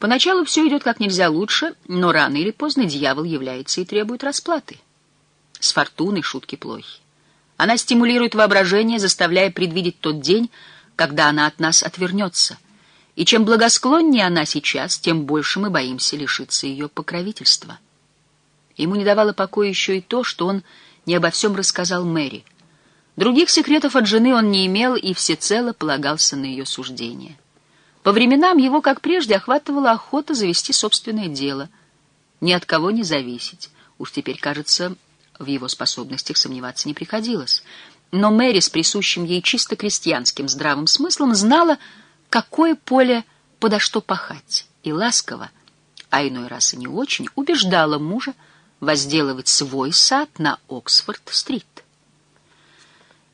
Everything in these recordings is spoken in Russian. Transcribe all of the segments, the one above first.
Поначалу все идет как нельзя лучше, но рано или поздно дьявол является и требует расплаты. С фортуной шутки плохи. Она стимулирует воображение, заставляя предвидеть тот день, когда она от нас отвернется. И чем благосклоннее она сейчас, тем больше мы боимся лишиться ее покровительства. Ему не давало покоя еще и то, что он не обо всем рассказал Мэри. Других секретов от жены он не имел и всецело полагался на ее суждение. По временам его, как прежде, охватывала охота завести собственное дело, ни от кого не зависеть. Уж теперь, кажется, в его способностях сомневаться не приходилось. Но Мэри с присущим ей чисто крестьянским здравым смыслом знала, какое поле подо что пахать, и ласково, а иной раз и не очень, убеждала мужа возделывать свой сад на Оксфорд-стрит.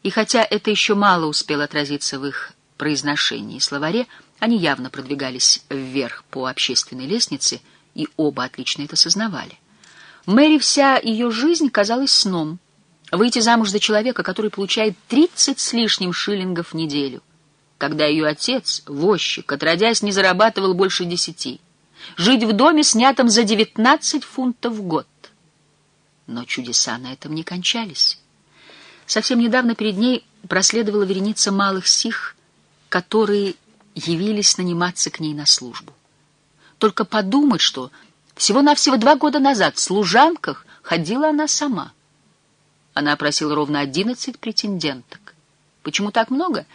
И хотя это еще мало успело отразиться в их произношении словаре, они явно продвигались вверх по общественной лестнице, и оба отлично это сознавали. Мэри вся ее жизнь казалась сном. Выйти замуж за человека, который получает тридцать с лишним шиллингов в неделю, когда ее отец, возчик, отродясь, не зарабатывал больше десяти. Жить в доме, снятом за девятнадцать фунтов в год. Но чудеса на этом не кончались. Совсем недавно перед ней проследовала вереница малых сих, которые явились наниматься к ней на службу. Только подумать, что всего-навсего два года назад в служанках ходила она сама. Она опросила ровно одиннадцать претенденток. Почему так много?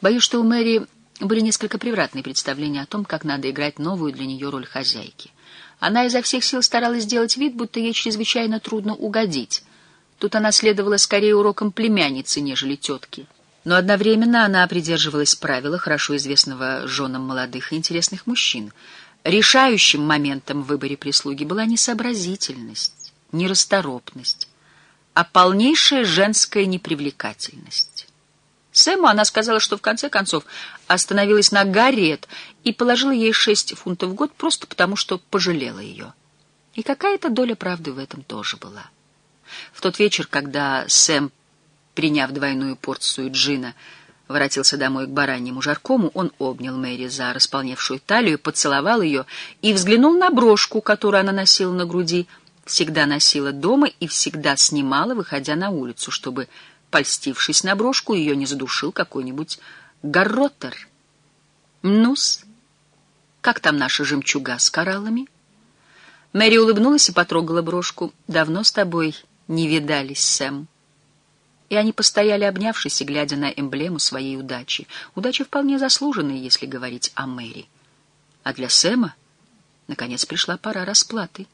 Боюсь, что у Мэри были несколько превратные представления о том, как надо играть новую для нее роль хозяйки. Она изо всех сил старалась сделать вид, будто ей чрезвычайно трудно угодить. Тут она следовала скорее урокам племянницы, нежели тетки. Но одновременно она придерживалась правила, хорошо известного женам молодых и интересных мужчин. Решающим моментом в выборе прислуги была не сообразительность, не расторопность, а полнейшая женская непривлекательность. Сэму она сказала, что в конце концов остановилась на Гарриет и положила ей шесть фунтов в год просто потому, что пожалела ее. И какая-то доля правды в этом тоже была. В тот вечер, когда Сэм Приняв двойную порцию джина, воротился домой к бараньему жаркому, он обнял Мэри за располневшую талию, поцеловал ее и взглянул на брошку, которую она носила на груди, всегда носила дома и всегда снимала, выходя на улицу, чтобы, польстившись на брошку, ее не задушил какой-нибудь гарротер. «Ну-с, как там наша жемчуга с кораллами?» Мэри улыбнулась и потрогала брошку. «Давно с тобой не видались, Сэм» и они постояли, обнявшись и глядя на эмблему своей удачи. Удача вполне заслуженная, если говорить о Мэри. А для Сэма, наконец, пришла пора расплаты.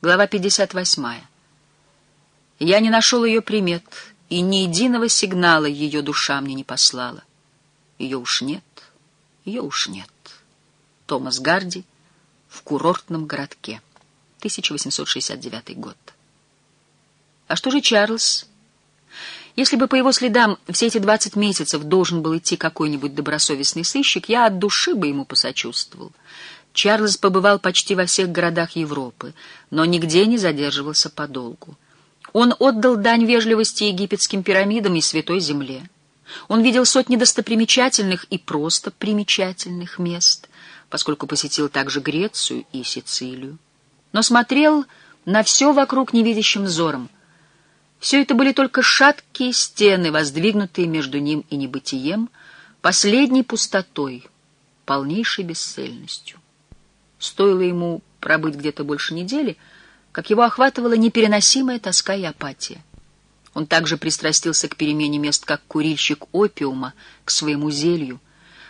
Глава 58. Я не нашел ее примет, и ни единого сигнала ее душа мне не послала. Ее уж нет, ее уж нет. Томас Гарди в курортном городке. 1869 год. А что же Чарльз? Если бы по его следам все эти 20 месяцев должен был идти какой-нибудь добросовестный сыщик, я от души бы ему посочувствовал. Чарльз побывал почти во всех городах Европы, но нигде не задерживался подолгу. Он отдал дань вежливости египетским пирамидам и Святой Земле. Он видел сотни достопримечательных и просто примечательных мест, поскольку посетил также Грецию и Сицилию но смотрел на все вокруг невидящим взором. Все это были только шаткие стены, воздвигнутые между ним и небытием, последней пустотой, полнейшей бесцельностью. Стоило ему пробыть где-то больше недели, как его охватывала непереносимая тоска и апатия. Он также пристрастился к перемене мест, как курильщик опиума, к своему зелью,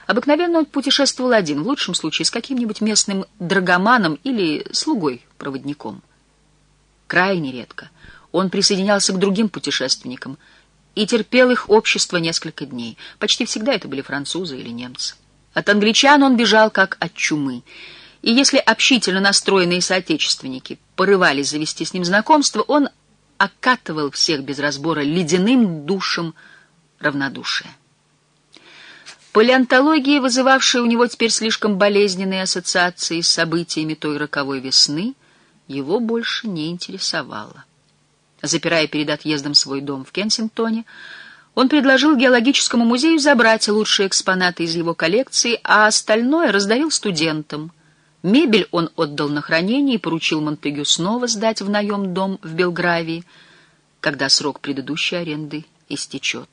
Обыкновенно он путешествовал один, в лучшем случае с каким-нибудь местным драгоманом или слугой-проводником. Крайне редко он присоединялся к другим путешественникам и терпел их общество несколько дней. Почти всегда это были французы или немцы. От англичан он бежал как от чумы, и если общительно настроенные соотечественники порывались завести с ним знакомство, он окатывал всех без разбора ледяным душем равнодушия. Палеонтология, вызывавшая у него теперь слишком болезненные ассоциации с событиями той роковой весны, его больше не интересовала. Запирая перед отъездом свой дом в Кенсингтоне, Он предложил геологическому музею забрать лучшие экспонаты из его коллекции, а остальное раздарил студентам. Мебель он отдал на хранение и поручил Монтегю снова сдать в наем дом в Белгравии, когда срок предыдущей аренды истечет.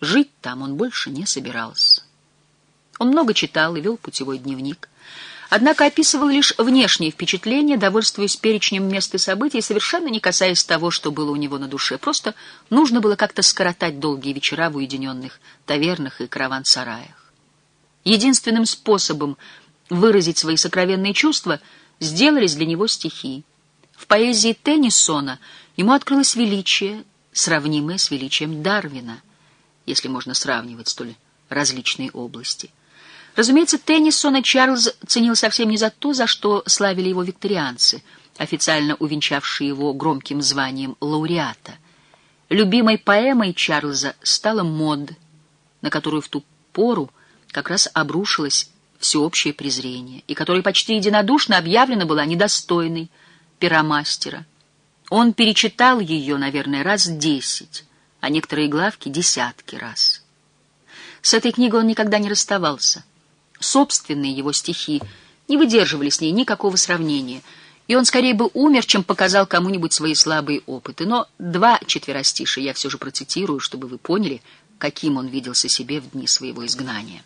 Жить там он больше не собирался. Он много читал и вел путевой дневник. Однако описывал лишь внешние впечатления, довольствуясь перечнем мест и событий, совершенно не касаясь того, что было у него на душе. Просто нужно было как-то скоротать долгие вечера в уединенных тавернах и караван-сараях. Единственным способом выразить свои сокровенные чувства сделались для него стихи. В поэзии Теннисона ему открылось величие, сравнимое с величием Дарвина, если можно сравнивать столь различные области — Разумеется, Теннисона Чарльз ценил совсем не за то, за что славили его викторианцы, официально увенчавшие его громким званием лауреата. Любимой поэмой Чарльза стала «Мод», на которую в ту пору как раз обрушилось всеобщее презрение, и которая почти единодушно объявлена была недостойной пиромастера. Он перечитал ее, наверное, раз десять, а некоторые главки — десятки раз. С этой книгой он никогда не расставался — собственные его стихи не выдерживали с ней никакого сравнения, и он скорее бы умер, чем показал кому-нибудь свои слабые опыты. Но два четверостишия я все же процитирую, чтобы вы поняли, каким он виделся себе в дни своего изгнания.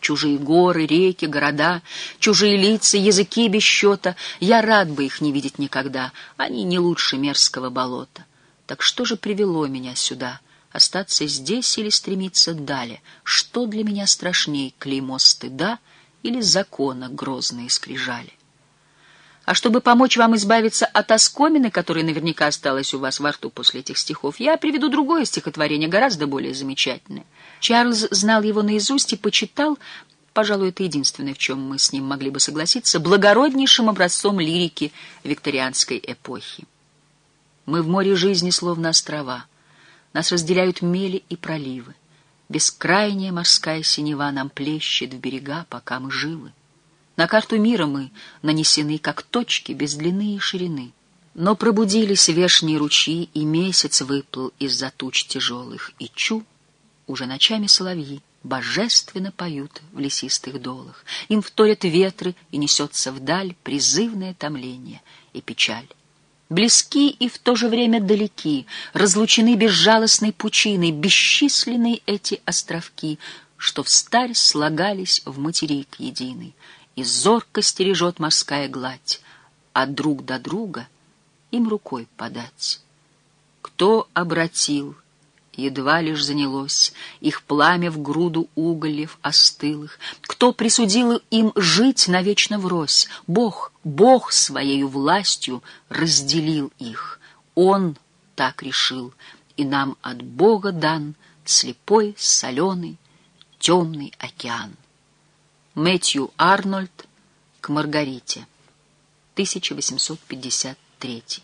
Чужие горы, реки, города, чужие лица, языки без счета. Я рад бы их не видеть никогда. Они не лучше мерзкого болота. Так что же привело меня сюда?» Остаться здесь или стремиться далее? Что для меня страшней, клеймо стыда или закона грозные скрижали? А чтобы помочь вам избавиться от оскомины, которая наверняка осталась у вас во рту после этих стихов, я приведу другое стихотворение, гораздо более замечательное. Чарльз знал его наизусть и почитал, пожалуй, это единственное, в чем мы с ним могли бы согласиться, благороднейшим образцом лирики викторианской эпохи. Мы в море жизни словно острова — нас разделяют мели и проливы. Бескрайняя морская синева нам плещет в берега, пока мы живы. На карту мира мы нанесены, как точки без длины и ширины. Но пробудились вешние ручьи, и месяц выплыл из-за туч тяжелых, и чу, уже ночами соловьи, божественно поют в лесистых долах. Им вторят ветры, и несется вдаль призывное томление и печаль. Близки и в то же время далеки, разлучены безжалостной пучиной, бесчисленные эти островки, что в старь слагались в материк единый, и зорко стережет морская гладь, а друг до друга им рукой подать. Кто обратил едва лишь занялось, их пламя в груду угольев остылых. Кто присудил им жить навечно врозь? Бог, Бог своею властью разделил их. Он так решил, и нам от Бога дан слепой, соленый, темный океан. Мэтью Арнольд к Маргарите, 1853